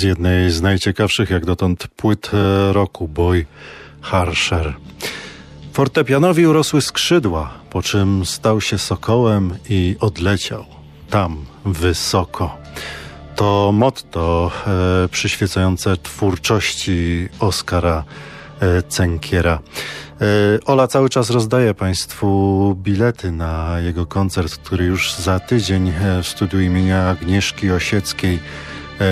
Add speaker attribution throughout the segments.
Speaker 1: z jednej z najciekawszych jak dotąd płyt e, roku Boy Harsher. Fortepianowi urosły skrzydła, po czym stał się sokołem i odleciał tam wysoko. To motto e, przyświecające twórczości Oskara e, Cenkiera. E, Ola cały czas rozdaje Państwu bilety na jego koncert, który już za tydzień e, w studiu imienia Agnieszki Osieckiej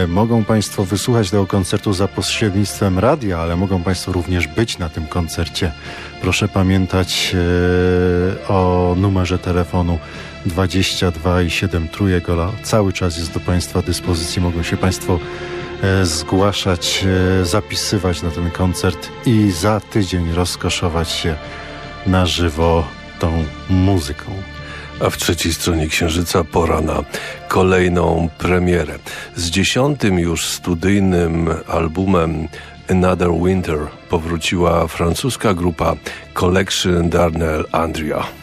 Speaker 1: mogą Państwo wysłuchać tego koncertu za pośrednictwem radia, ale mogą Państwo również być na tym koncercie. Proszę pamiętać e, o numerze telefonu 22 i 7 trójek. Cały czas jest do Państwa dyspozycji. Mogą się Państwo e, zgłaszać, zapisywać na ten koncert i za tydzień rozkoszować się na żywo tą muzyką
Speaker 2: a w trzeciej stronie Księżyca pora na kolejną premierę. Z dziesiątym już studyjnym albumem Another Winter powróciła francuska grupa Collection Darnell Andrea.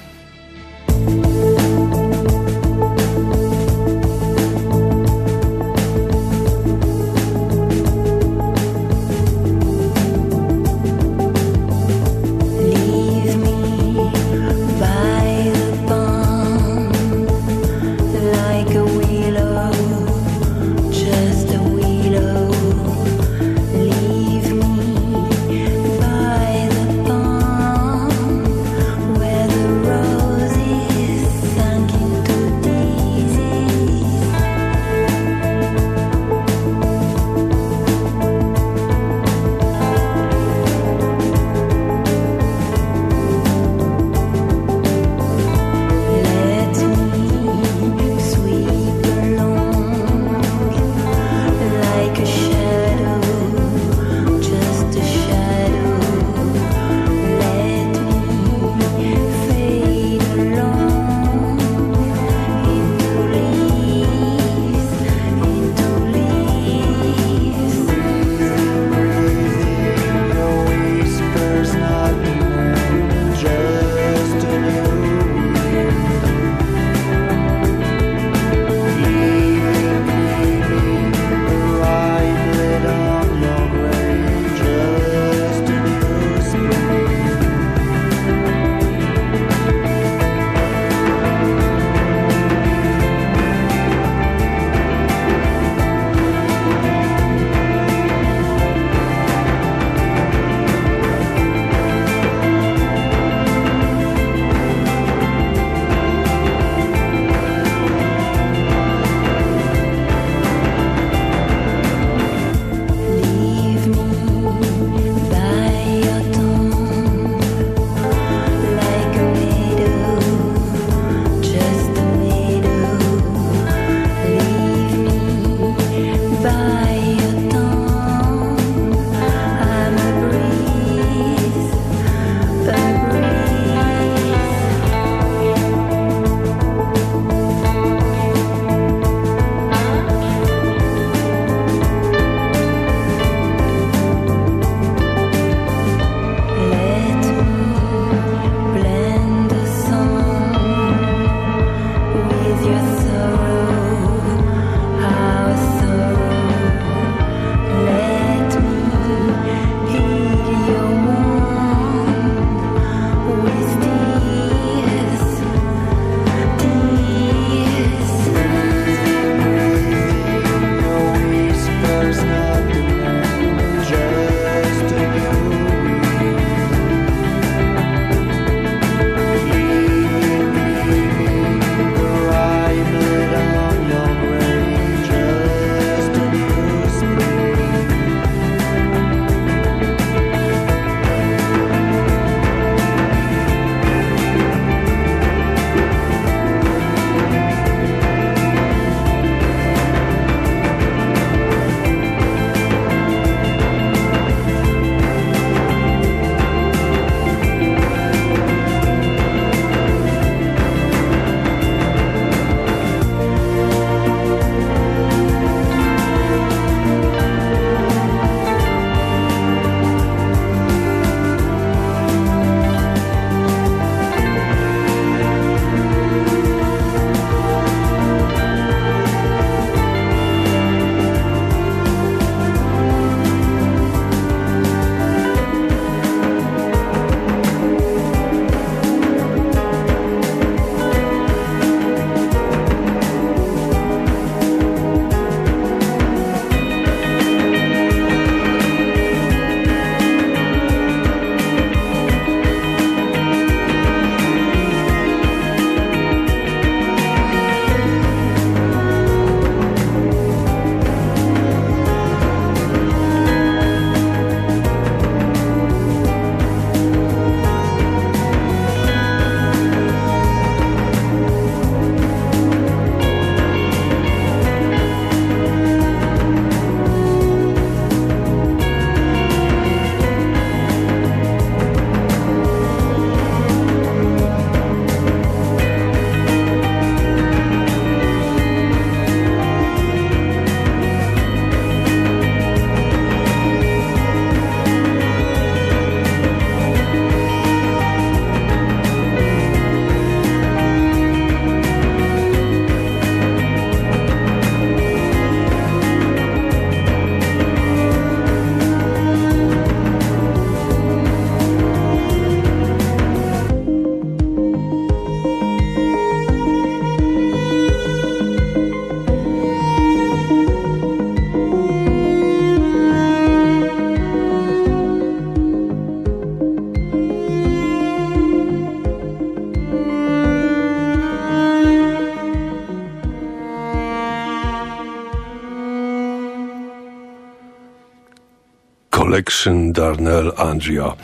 Speaker 2: Collection Darnell Andrea.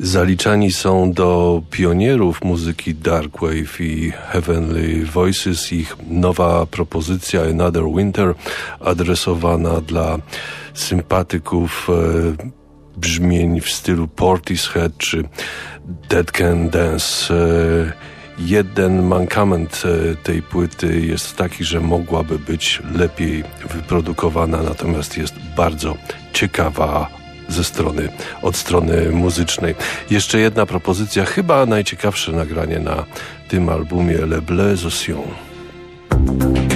Speaker 2: Zaliczani są do pionierów muzyki Darkwave i Heavenly Voices. Ich nowa propozycja Another Winter adresowana dla sympatyków e, brzmień w stylu Portishead czy Dead Can Dance. E, jeden mankament e, tej płyty jest taki, że mogłaby być lepiej wyprodukowana, natomiast jest bardzo ciekawa ze strony, od strony muzycznej. Jeszcze jedna propozycja, chyba najciekawsze nagranie na tym albumie Le Bleu Océan.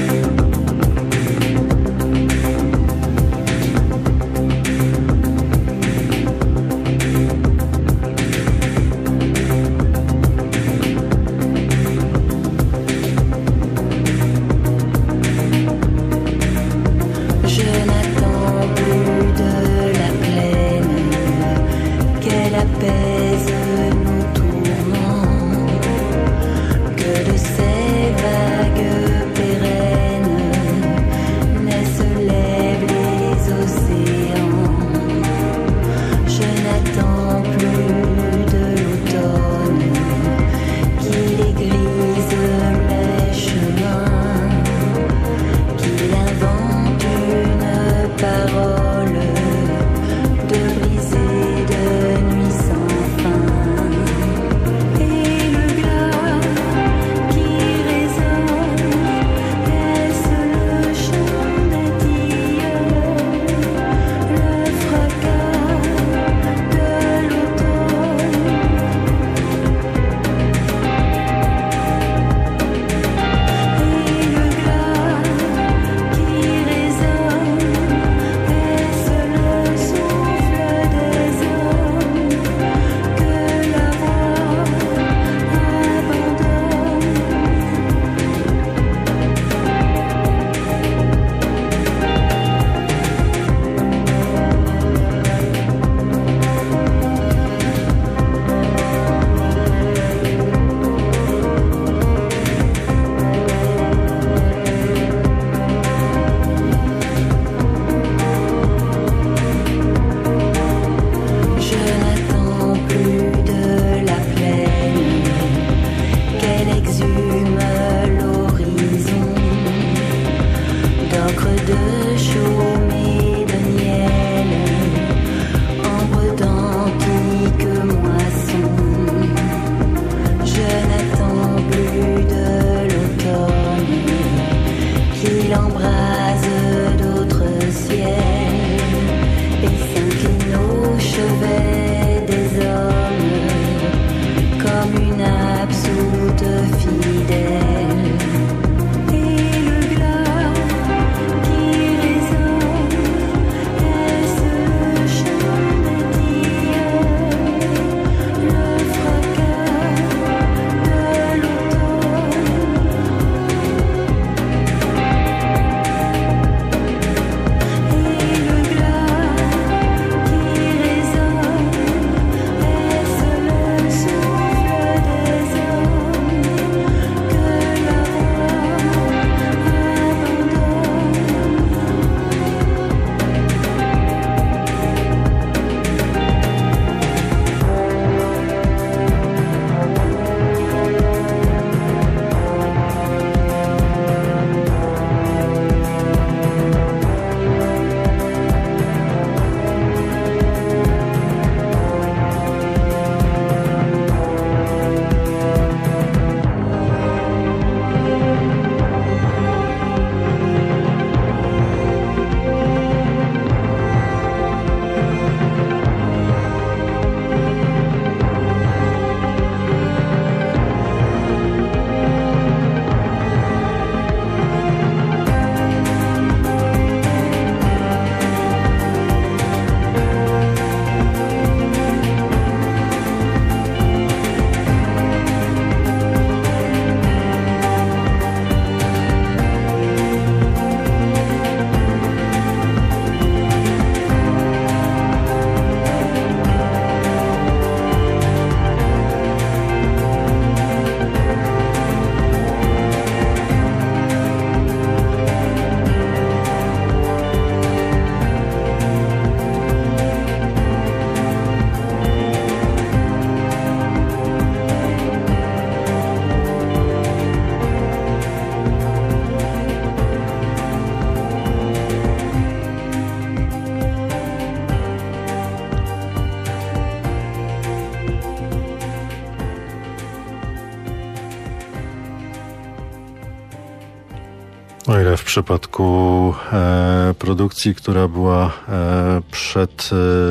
Speaker 1: Przypadku e, produkcji, która była e, przed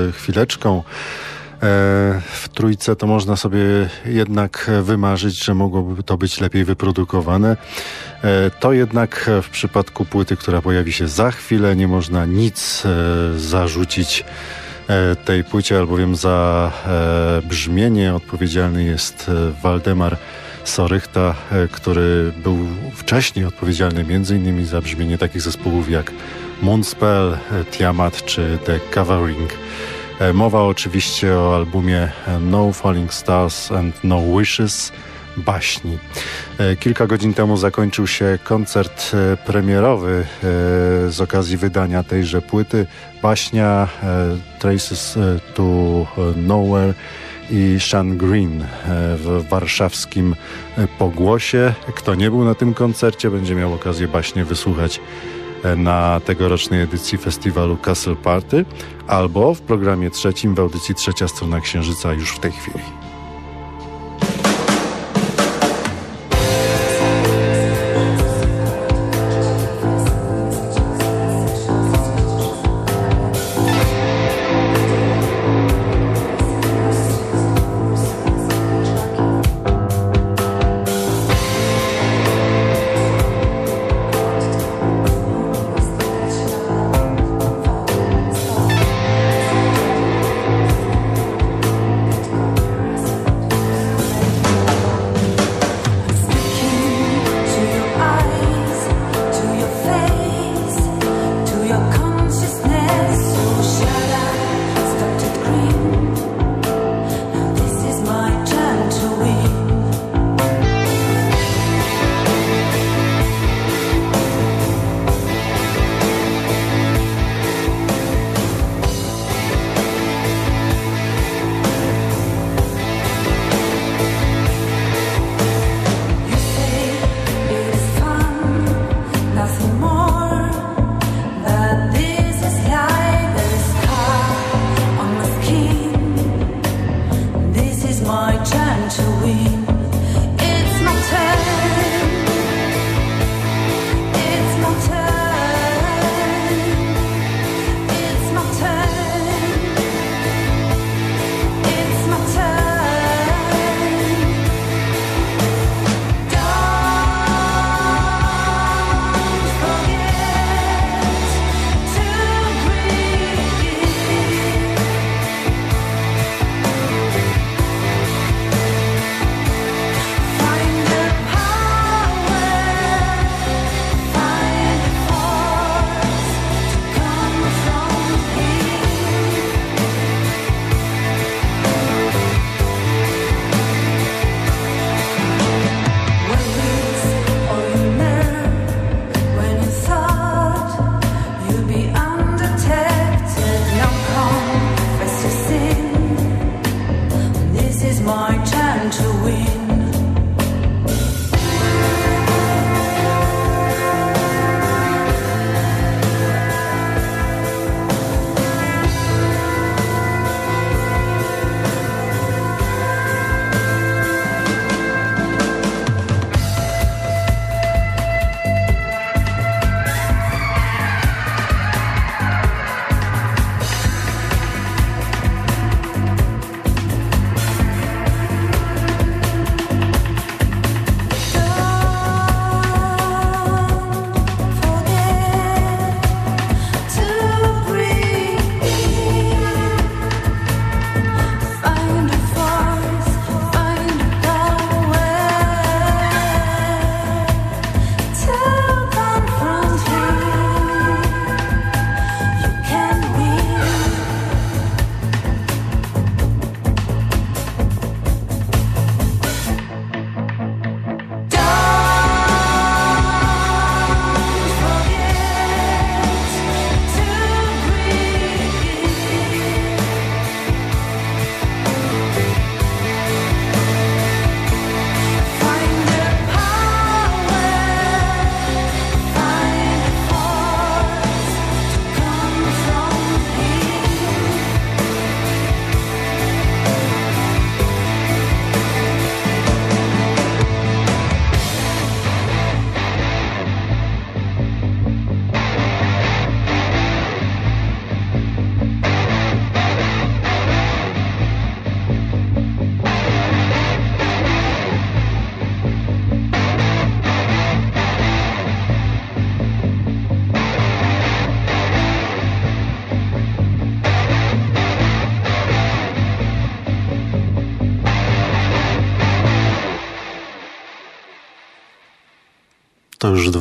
Speaker 1: e, chwileczką e, w trójce, to można sobie jednak wymarzyć, że mogłoby to być lepiej wyprodukowane. E, to jednak w przypadku płyty, która pojawi się za chwilę, nie można nic e, zarzucić tej płycie, albowiem za brzmienie odpowiedzialny jest Waldemar Sorychta, który był wcześniej odpowiedzialny m.in. za brzmienie takich zespołów jak Moonspell, Tiamat czy The Covering. Mowa oczywiście o albumie No Falling Stars and No Wishes – baśni. E, kilka godzin temu zakończył się koncert e, premierowy e, z okazji wydania tejże płyty. Baśnia Traces to Nowhere i Sean Green w warszawskim Pogłosie. Kto nie był na tym koncercie, będzie miał okazję baśnie wysłuchać na tegorocznej edycji festiwalu Castle Party albo w programie trzecim w audycji Trzecia Strona Księżyca już w tej chwili.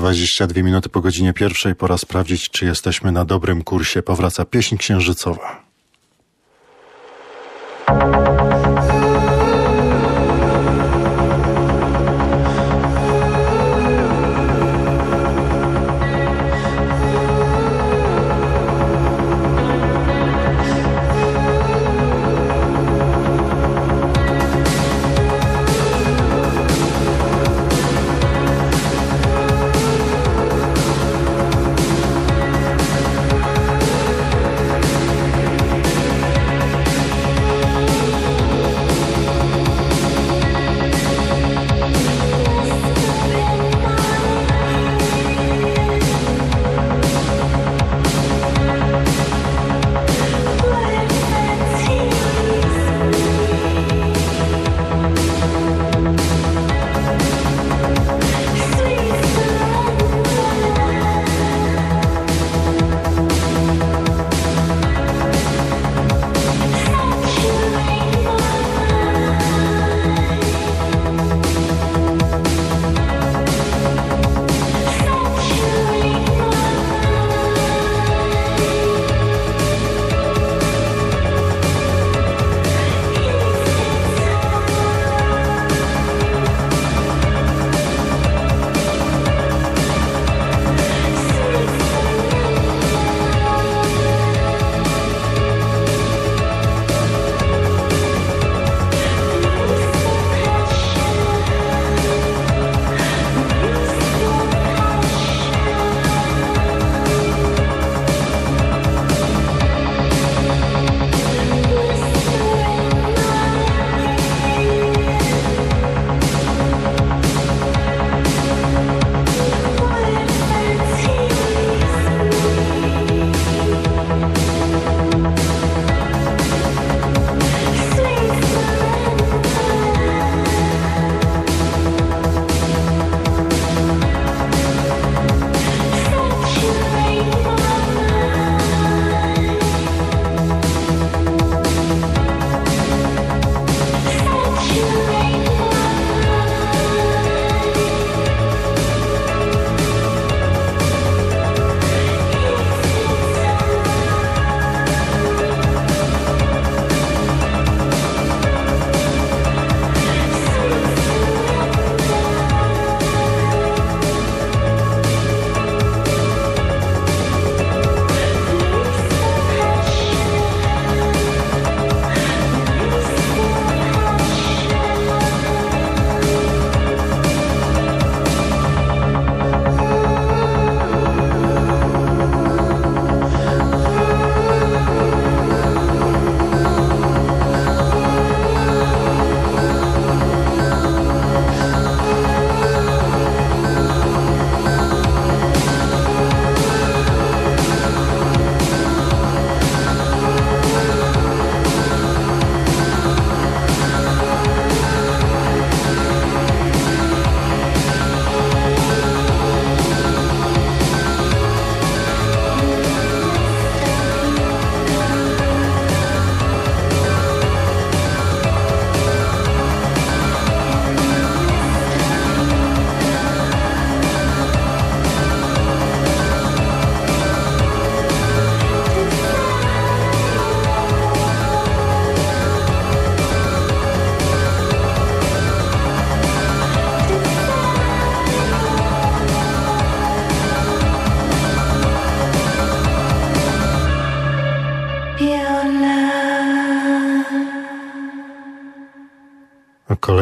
Speaker 1: 22 minuty po godzinie pierwszej. Pora sprawdzić, czy jesteśmy na dobrym kursie. Powraca pieśń księżycowa.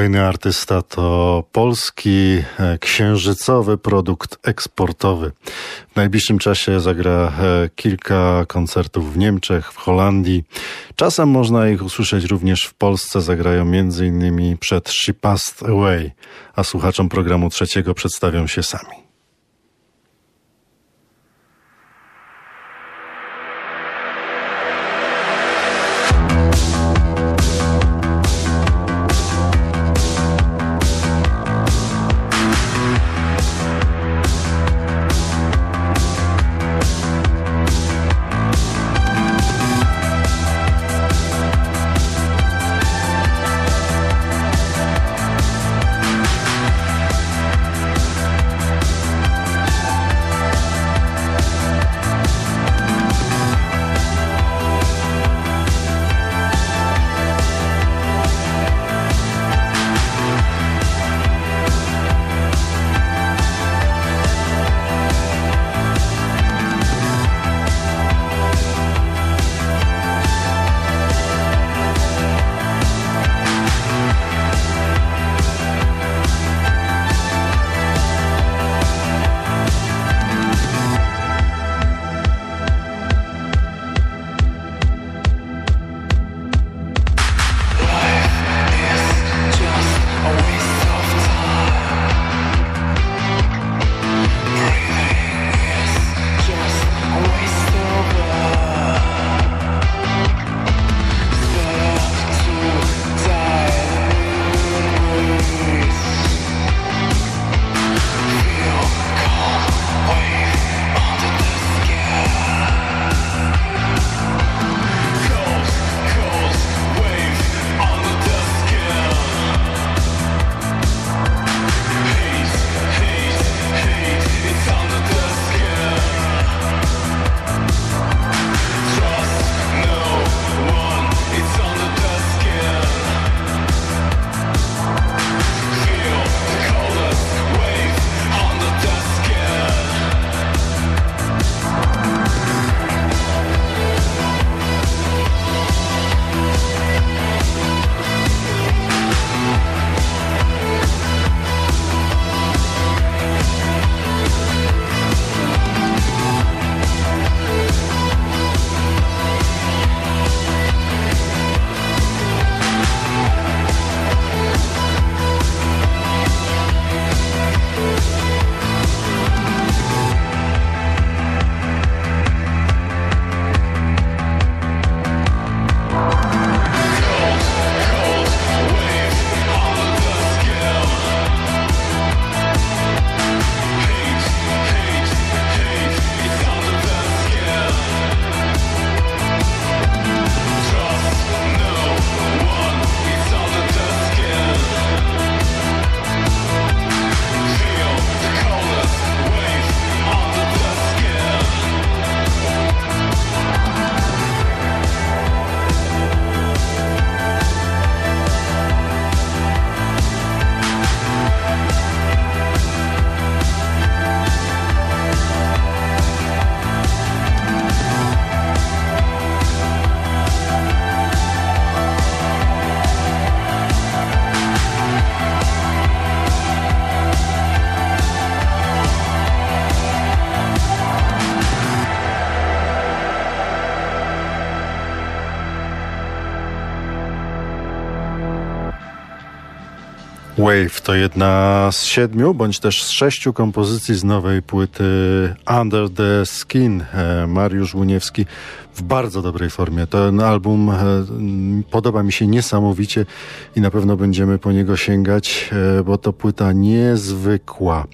Speaker 1: Kolejny artysta to polski e, księżycowy produkt eksportowy. W najbliższym czasie zagra e, kilka koncertów w Niemczech, w Holandii. Czasem można ich usłyszeć również w Polsce. Zagrają m.in. przed She Passed Away, a słuchaczom programu trzeciego przedstawią się sami. Wave to jedna z siedmiu, bądź też z sześciu kompozycji z nowej płyty Under the Skin. E, Mariusz Łuniewski w bardzo dobrej formie. Ten album e, podoba mi się niesamowicie i na pewno będziemy po niego sięgać, e, bo to płyta niezwykła.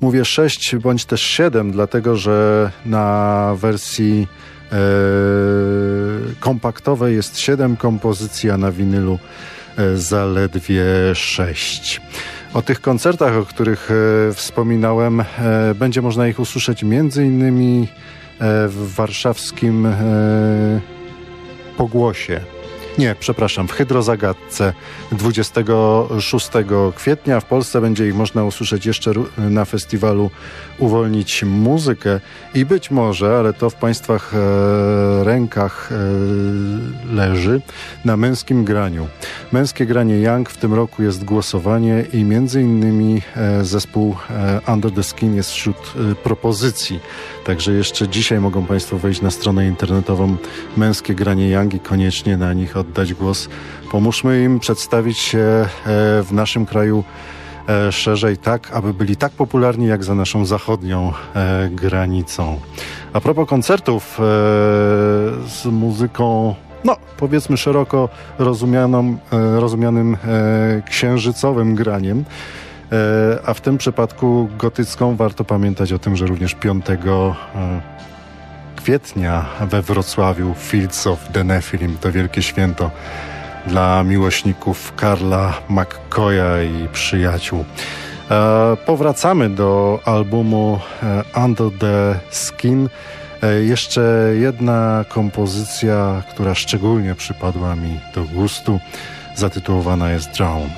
Speaker 1: Mówię sześć bądź też siedem, dlatego że na wersji kompaktowej jest siedem kompozycji, a na winylu zaledwie sześć. O tych koncertach, o których e, wspominałem, e, będzie można ich usłyszeć między innymi w warszawskim Pogłosie nie, przepraszam, w Hydrozagadce 26 kwietnia. W Polsce będzie ich można usłyszeć jeszcze na festiwalu Uwolnić Muzykę i być może, ale to w Państwach e, rękach e, leży, na męskim graniu. Męskie granie Young w tym roku jest głosowanie i między innymi e, zespół e, Under the Skin jest wśród e, propozycji. Także jeszcze dzisiaj mogą Państwo wejść na stronę internetową Męskie Granie Young i koniecznie na nich oddać głos. Pomóżmy im przedstawić się e, w naszym kraju e, szerzej tak, aby byli tak popularni jak za naszą zachodnią e, granicą. A propos koncertów z muzyką no, powiedzmy szeroko rozumianą, rozumianym księżycowym graniem, a w tym przypadku gotycką warto pamiętać o tym, że również 5 kwietnia we Wrocławiu Fields of the Nephilim to wielkie święto dla miłośników Karla McCoya i przyjaciół. E, powracamy do albumu e, Under the Skin. E, jeszcze jedna kompozycja, która szczególnie przypadła mi do gustu, zatytułowana jest Drown.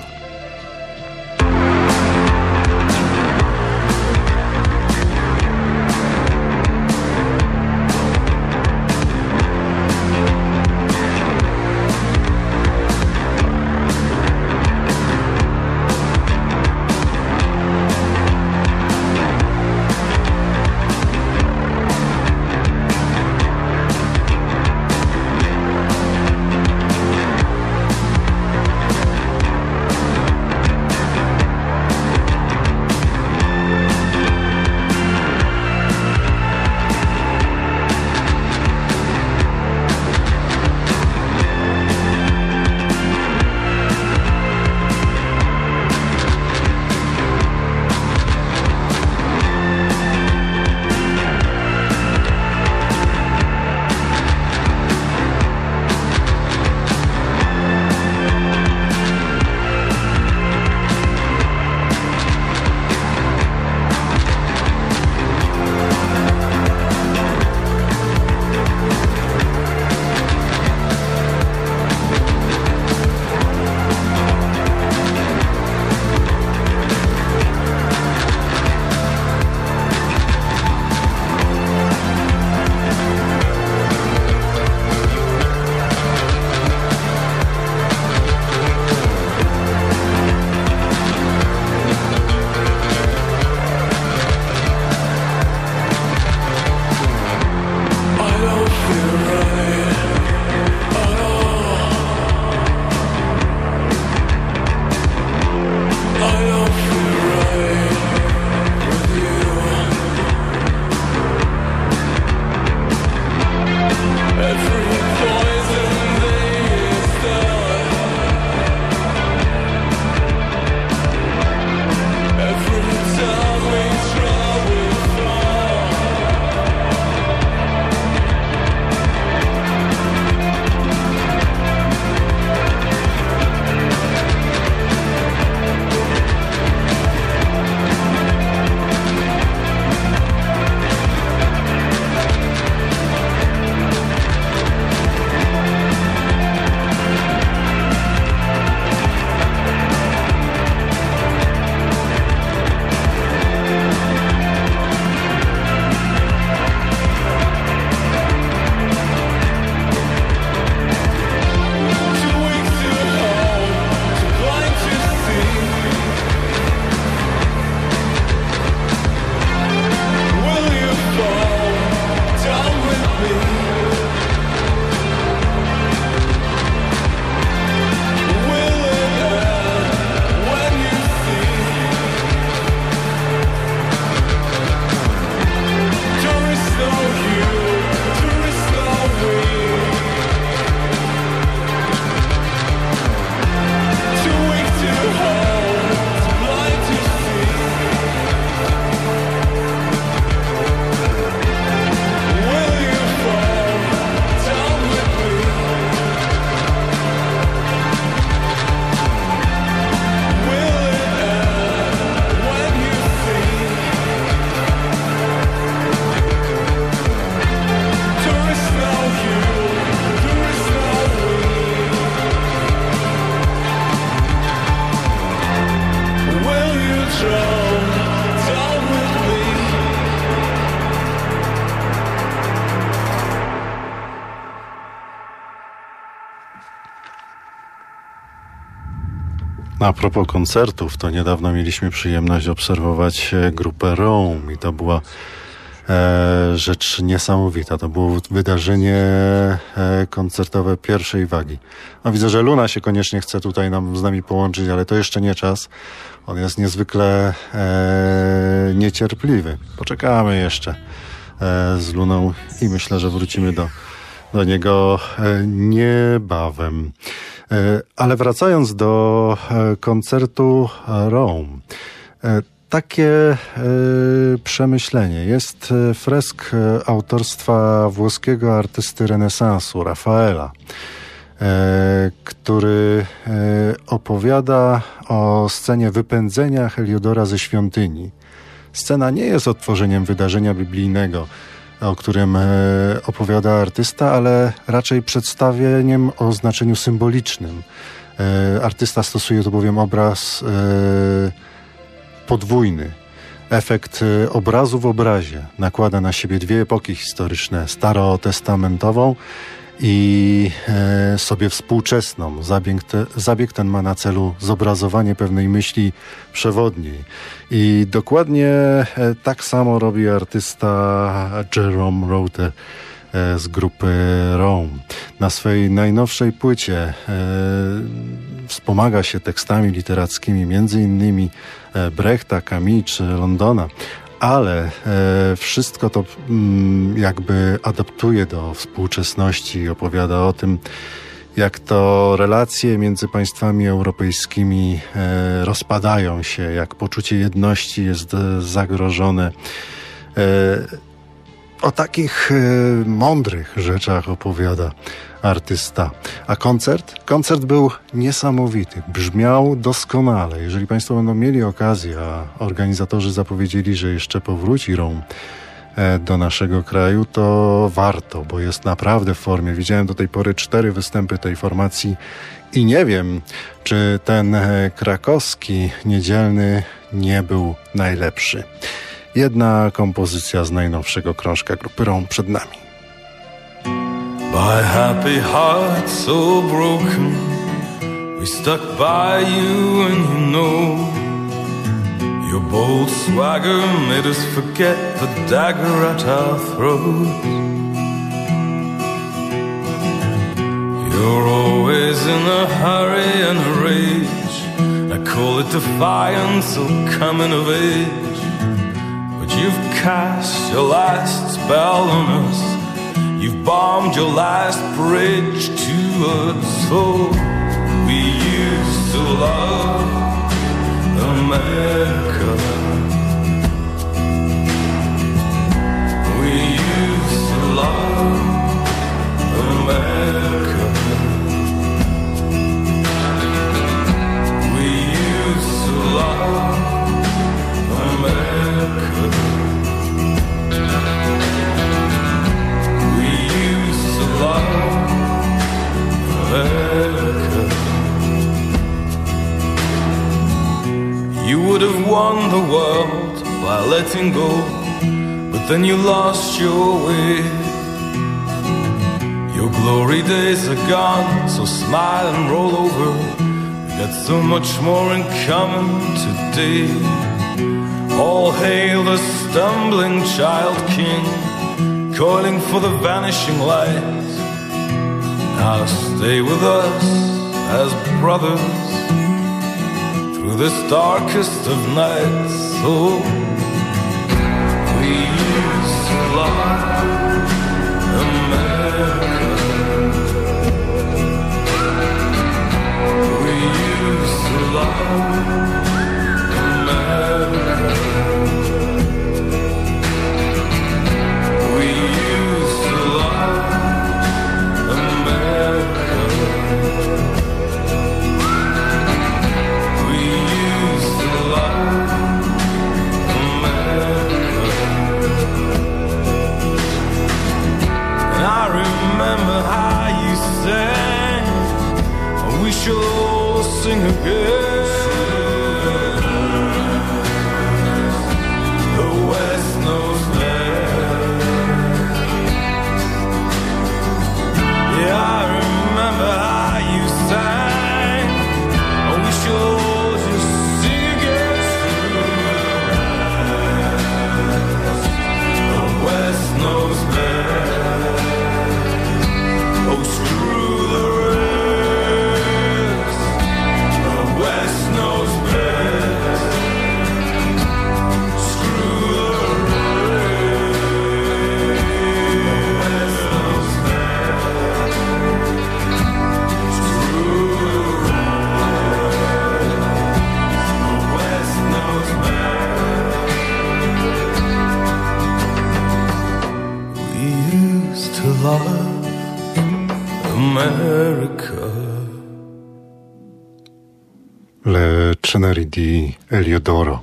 Speaker 1: Propos koncertów, to niedawno mieliśmy przyjemność obserwować e, grupę Rome i to była e, rzecz niesamowita. To było wydarzenie e, koncertowe pierwszej wagi. No, widzę, że Luna się koniecznie chce tutaj nam, z nami połączyć, ale to jeszcze nie czas. On jest niezwykle e, niecierpliwy. Poczekamy jeszcze e, z Luną i myślę, że wrócimy do, do niego e, niebawem. E, ale wracając do e, koncertu Rome, e, takie przemyślenie. Jest fresk autorstwa włoskiego artysty renesansu, Rafaela, który opowiada o scenie wypędzenia Heliodora ze świątyni. Scena nie jest odtworzeniem wydarzenia biblijnego, o którym e, opowiada artysta, ale raczej przedstawieniem o znaczeniu symbolicznym. E, artysta stosuje tu bowiem obraz e, podwójny. Efekt obrazu w obrazie nakłada na siebie dwie epoki historyczne: starotestamentową i e, sobie współczesną. Zabieg, te, zabieg ten ma na celu zobrazowanie pewnej myśli przewodniej. I dokładnie e, tak samo robi artysta Jerome Rote e, z grupy Rome. Na swojej najnowszej płycie wspomaga się tekstami literackimi między innymi Brechta, Camus czy Londona, ale e, wszystko to mm, jakby adaptuje do współczesności i opowiada o tym, jak to relacje między państwami europejskimi e, rozpadają się, jak poczucie jedności jest e, zagrożone. E, o takich e, mądrych rzeczach opowiada artysta. A koncert? Koncert był niesamowity, brzmiał doskonale. Jeżeli Państwo będą mieli okazję, a organizatorzy zapowiedzieli, że jeszcze powróci Rom e, do naszego kraju, to warto, bo jest naprawdę w formie. Widziałem do tej pory cztery występy tej formacji i nie wiem, czy ten e, krakowski niedzielny nie był najlepszy. Jedna kompozycja z najnowszego krążka grupy Rom przed nami.
Speaker 3: My happy heart so broken, we stuck by you and you know. Your bold swagger made us forget the dagger at our throat. You're always in a hurry and a rage. I call it defiance or coming of age But you've cast your last spell on us You've bombed your last bridge to us. Oh, we used to love America. We used to love America. Go, but then you lost your way. Your glory days are gone, so smile and roll over. We got so much more in common today. All hail the stumbling child king, calling for the vanishing light. Now stay with us as brothers through this darkest of nights. Oh,
Speaker 1: lost. Di Eliodoro.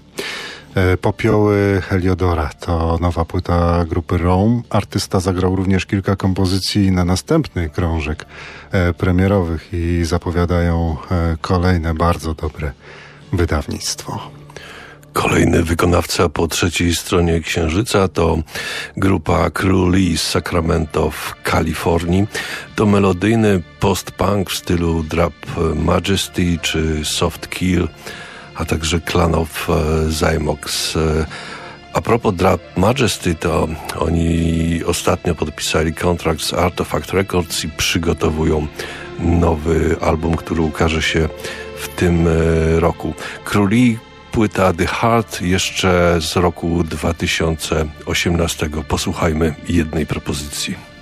Speaker 1: E, Popioły Heliodora to nowa płyta grupy Rome. Artysta zagrał również kilka kompozycji na następny krążek e, premierowych i zapowiadają e, kolejne bardzo dobre wydawnictwo.
Speaker 2: Kolejny wykonawca po trzeciej stronie Księżyca to grupa Crew Lee z Sacramento w Kalifornii. To melodyjny post-punk w stylu Drap Majesty czy Soft Kill, a także Clan of Zymox. A propos Drap Majesty, to oni ostatnio podpisali kontrakt z Artifact Records i przygotowują nowy album, który ukaże się w tym roku. Króli płyta The Heart jeszcze z roku 2018. Posłuchajmy jednej propozycji.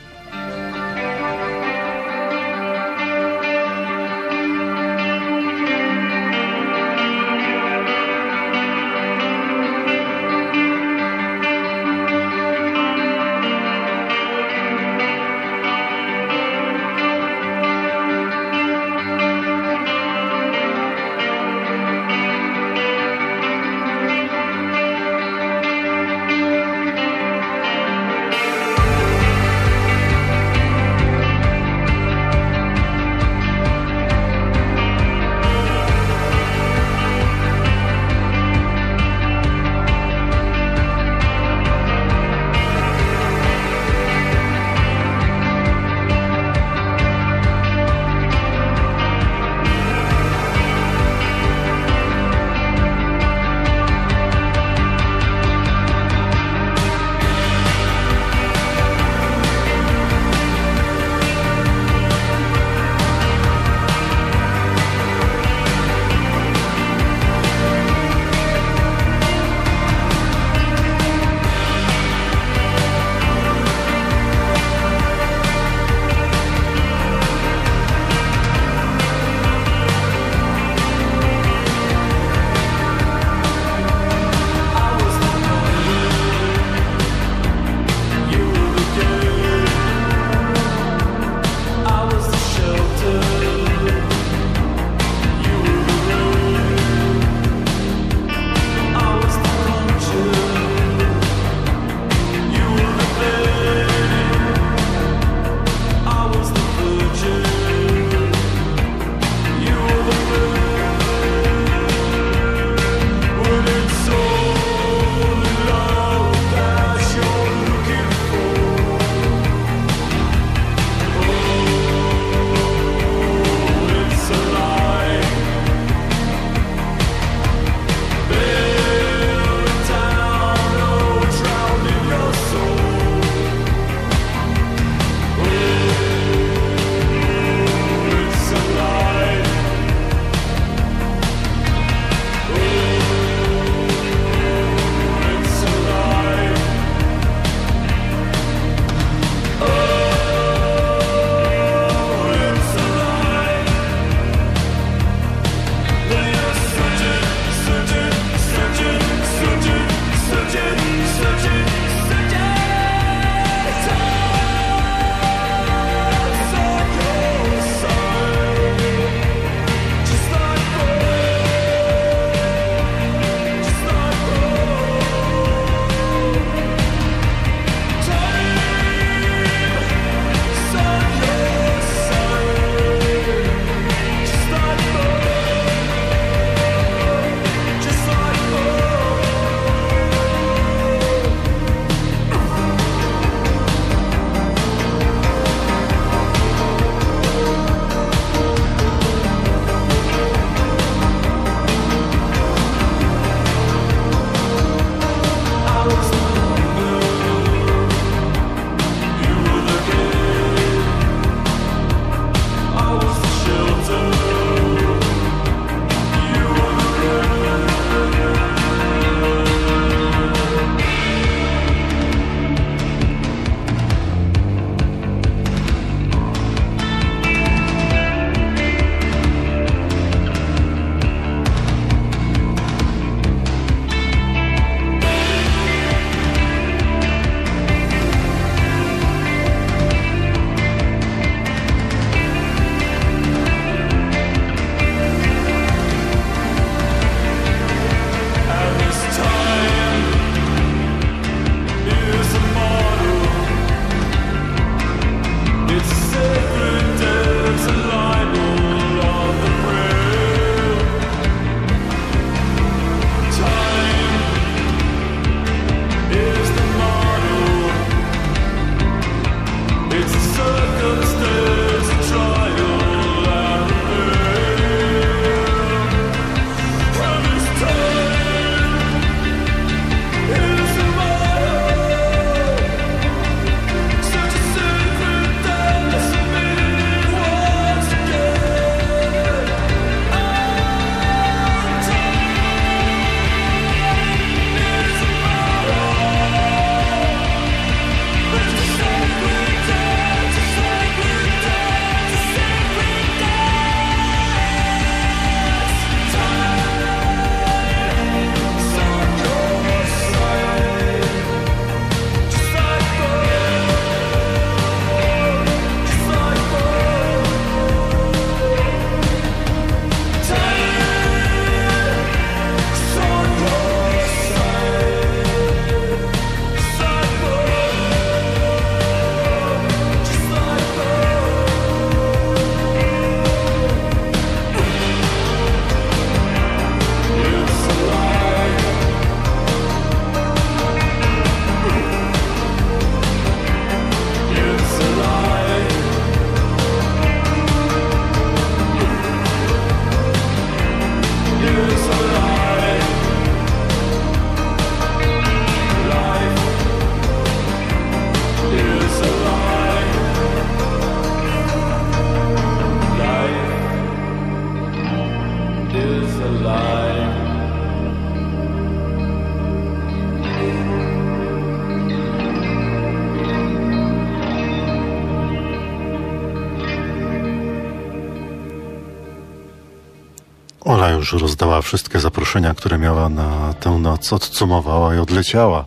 Speaker 1: Już rozdała wszystkie zaproszenia, które miała na tę noc, odsumowała i odleciała.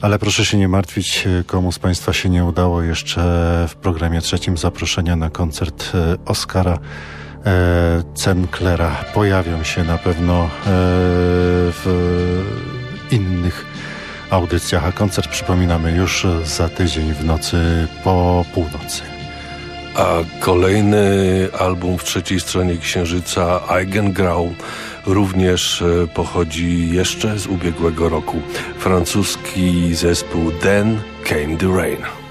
Speaker 1: Ale proszę się nie martwić, komu z Państwa się nie udało jeszcze w programie trzecim zaproszenia na koncert e, Oscara e, Cenklera. Pojawią się na pewno e, w innych audycjach, a koncert przypominamy już za tydzień w nocy po północy.
Speaker 4: A kolejny album w trzeciej stronie Księżyca, Eigengrau, również e, pochodzi jeszcze z ubiegłego roku. Francuski zespół Then Came the Rain.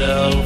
Speaker 1: myself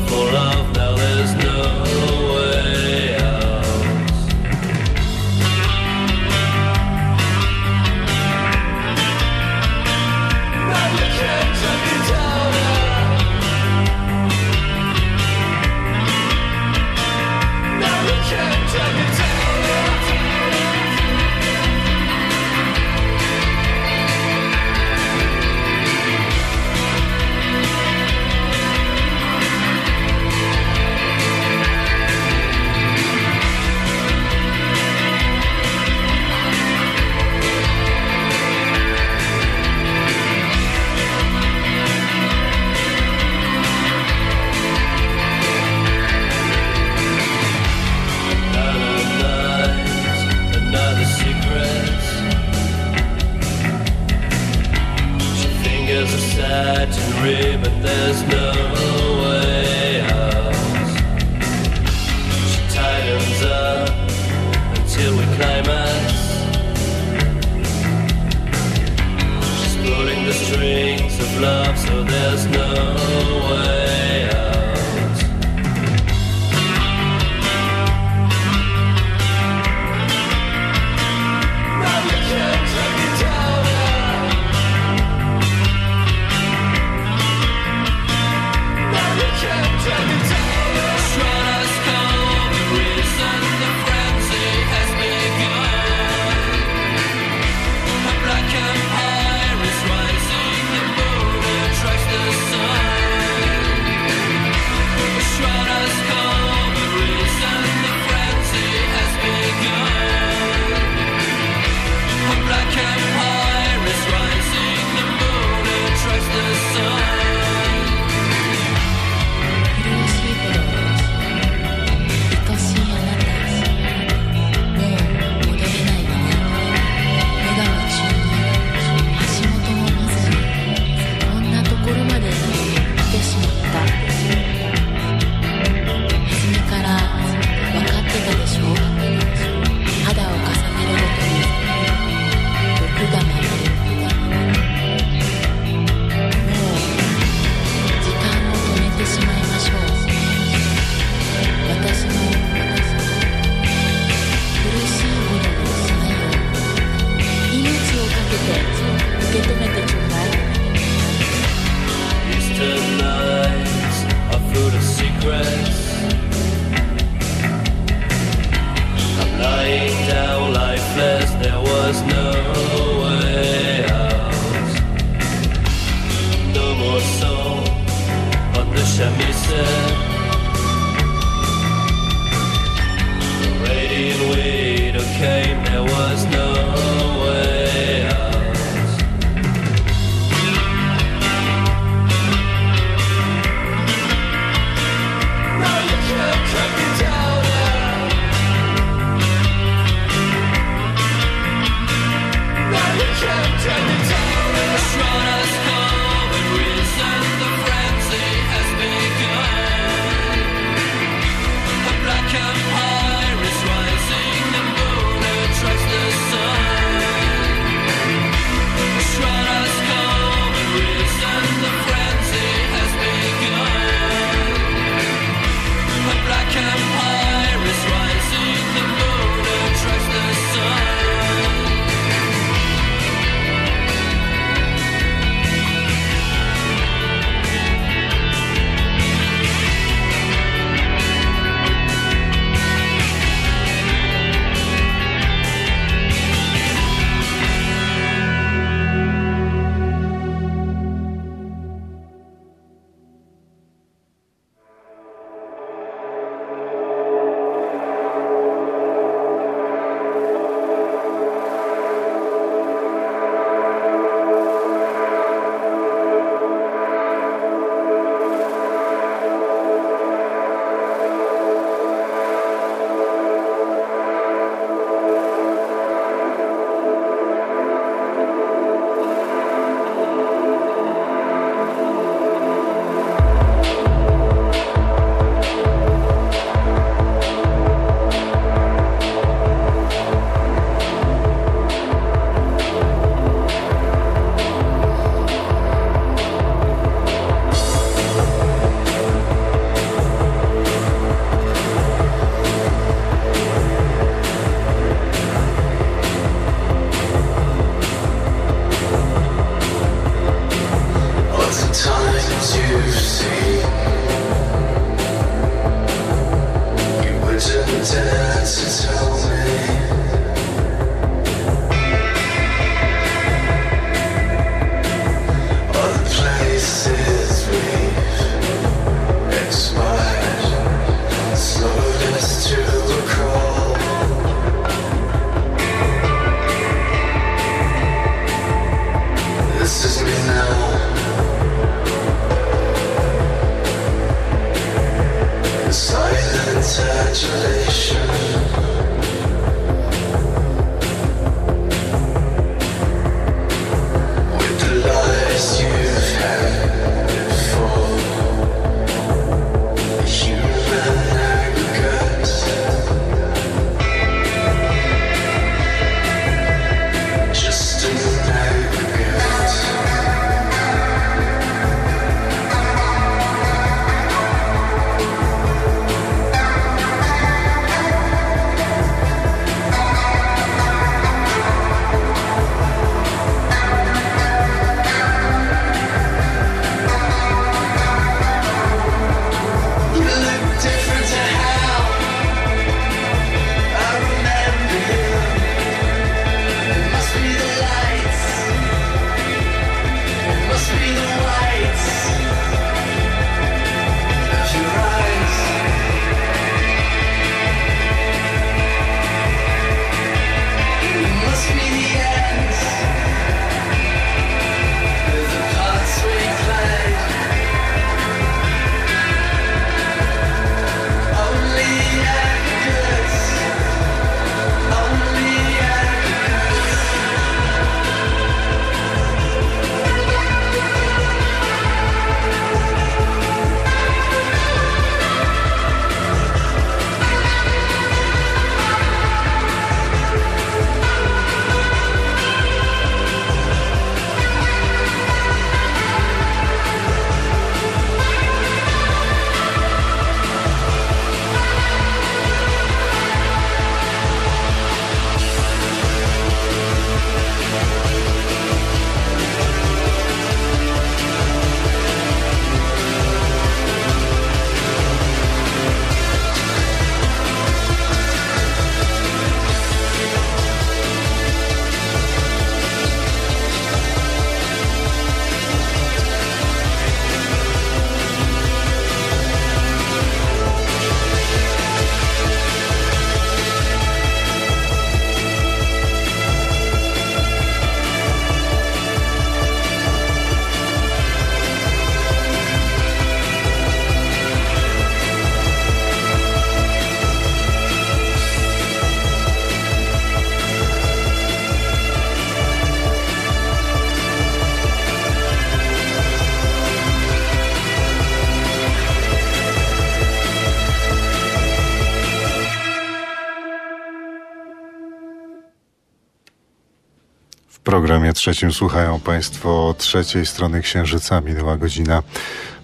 Speaker 1: trzecim słuchają Państwo trzeciej strony Księżyca. Minęła godzina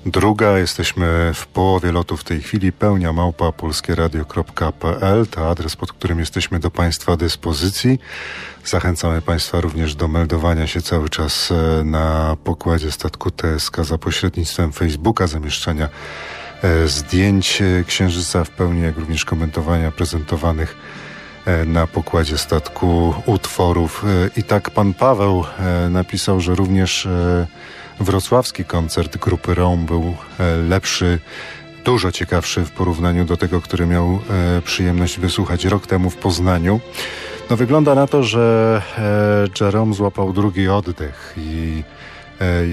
Speaker 1: druga. Jesteśmy w połowie lotu w tej chwili. Pełnia małpa polskieradio.pl to adres, pod którym jesteśmy do Państwa dyspozycji. Zachęcamy Państwa również do meldowania się cały czas e, na pokładzie statku TSK za pośrednictwem Facebooka, zamieszczania e, zdjęć e, Księżyca w pełni, jak również komentowania prezentowanych na pokładzie statku utworów. E, I tak pan Paweł e, napisał, że również wrocławski koncert grupy Rome był lepszy, dużo ciekawszy w porównaniu do tego, który miał przyjemność wysłuchać rok temu w Poznaniu. No wygląda na to, że Jerome złapał drugi oddech i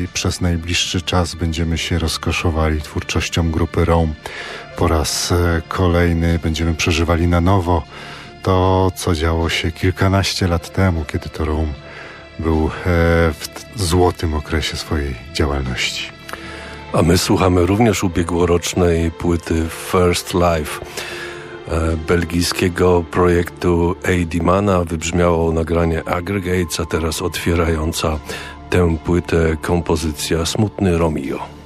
Speaker 1: i przez najbliższy czas będziemy się rozkoszowali twórczością grupy Rome. Po raz kolejny będziemy przeżywali na nowo to, co działo się kilkanaście lat temu, kiedy to Rome był e, w złotym okresie swojej działalności.
Speaker 2: A my słuchamy również ubiegłorocznej płyty First Life e, belgijskiego projektu Mana. Wybrzmiało nagranie Aggregates, a teraz otwierająca tę płytę kompozycja Smutny Romeo.